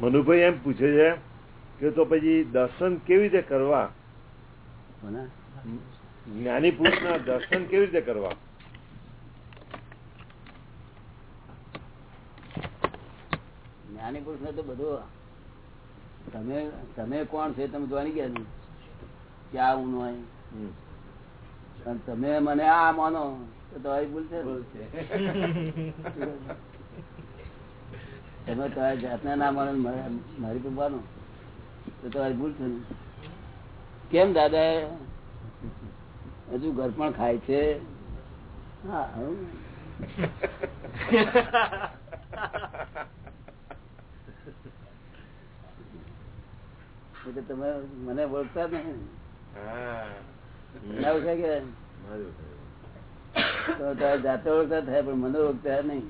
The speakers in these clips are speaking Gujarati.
મનુભાઈ એમ પૂછે છે કે તો પછી દર્શન કેવી રીતે કરવા? જ્ઞાની પુરુષ ના દર્શન કેવી રીતે કરવા? જ્ઞાની પુરુષ ને તો બધું તમે તમે કોણ છે તમે જાણી ગયા ક્યાં હું હોય. હમ. અને તમે મને આ માનો તો તમારી ભૂલ છે? તમે તમારી જાતને ના માનો મારે- પર માનો તો તમારી ભૂલ છે કેમ દાદા? હજુ ઘર પણ ખાય છે. હા એટલે તમે મને બોલતા ને જાતે ઓળખતા થાય પણ મને ઓળખતા નહીં.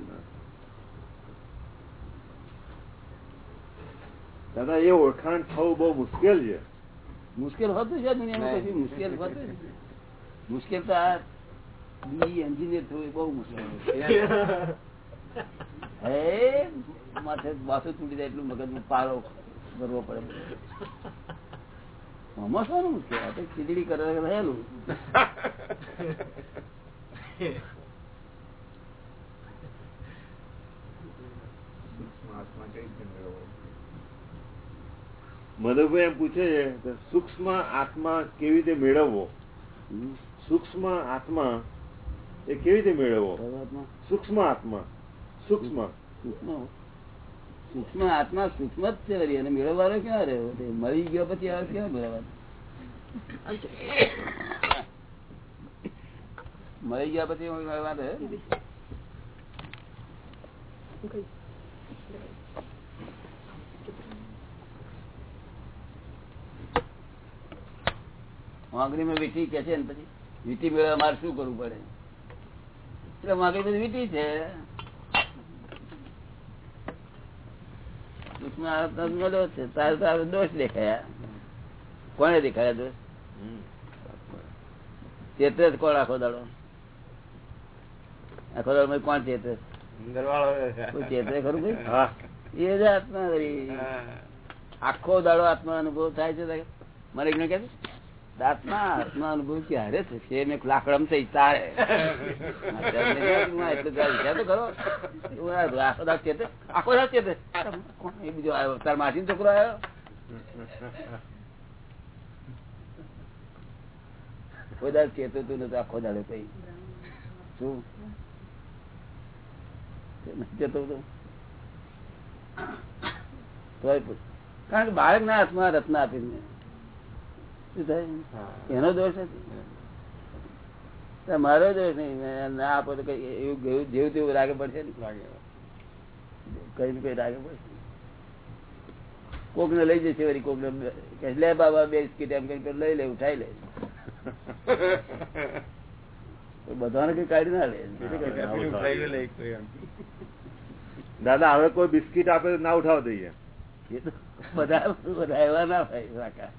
દાદા એ ઓળખાણ થવું બહુ મુશ્કેલ છે. મુશ્કેલ હોતું છે દુનિયામાં કશું મુશ્કેલ હોતું. મુશ્કેલ તો આ બી એન્જિનિયર થવું એ બહુ મુશ્કેલ હે? માથે બાસુ તૂટી જાય એટલું મગજ પારો કરવો પડે. આમાં શું મુશ્કેલ? આ તો ખીચડી કરે રહેલું મધુભાઈ એમ પૂછે છે કે સૂક્ષ્મ આત્મા કેવી રીતે મેળવવો? સૂક્ષ્મ આત્મા એ કેવી રીતે મેળવવો? સૂક્ષ્મ આત્મા. સૂક્ષ્મ. સૂક્ષ્મ. આત્મા સૂક્ષ્મ જ છે વળી. અને મેળવવાનો ક્યાં રહ્યો? મળી ગયો પછી આવે ક્યાં મેળવવાનો? મળી ગયા પછી મેળવવાનો? વાંગડીમાં વીટી કે છે ને પછી? વીટી મેળવવા મારે શું કરવું પડે? એટલે વાંગડી બધી વીટી છે. દોષ દેખાયા. કોને દેખાયા દોષ? જ કોણ આખો દાડો? આખો દાડો કોણ ચેતે ચેતરે ખરું એ જ આત્મા આખો દાડો આત્મા અનુભવ થાય છે. મારે એકને કોઈ દાદ ચેતો તું નથી આખો દાડે કઈ શું? ચેતો તો? કારણ કે બાળક ના હાથમાં રત્ન આપીને એનો દોષ નથી. મારો દોષ નહીં. મેં ના આપો તો કઈ એવું ગયું જેવું તેવું રાગે પડશે ને? કઈ ને કઈ રાગે પડશે. કોક ને લઈ જશે વળી કોક ને લે બાબા બે બિસ્કીટ. એમ કઈ લઈ લે ઉઠાઈ લે. બધાને કઈ કાઢી ના લે. દાદા હવે કોઈ બિસ્કીટ આપે ના ઉઠાવ દઈએ. બધા બધા એવા ના ભાઈ પ્રકાર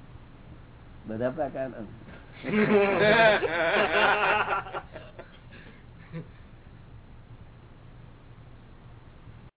બધા પ્રકાર.